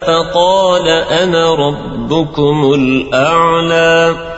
فقال أنا ربكم الأعلى.